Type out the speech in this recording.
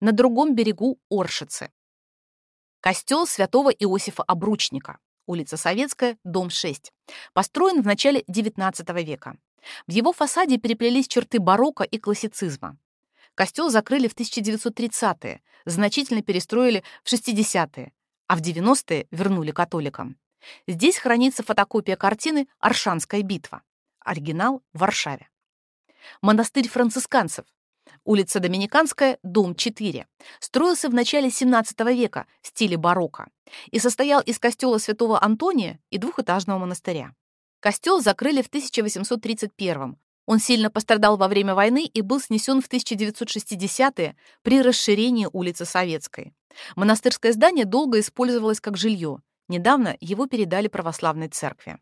на другом берегу Оршицы. Костел святого Иосифа Обручника, улица Советская, дом 6, построен в начале XIX века. В его фасаде переплелись черты барокко и классицизма. Костел закрыли в 1930-е, значительно перестроили в 60-е, а в 90-е вернули католикам. Здесь хранится фотокопия картины «Аршанская битва». Оригинал в Варшаве. Монастырь францисканцев. Улица Доминиканская, дом 4. Строился в начале 17 века в стиле барокко и состоял из костела святого Антония и двухэтажного монастыря. Костел закрыли в 1831 он сильно пострадал во время войны и был снесен в 1960-е при расширении улицы Советской. Монастырское здание долго использовалось как жилье. Недавно его передали православной церкви.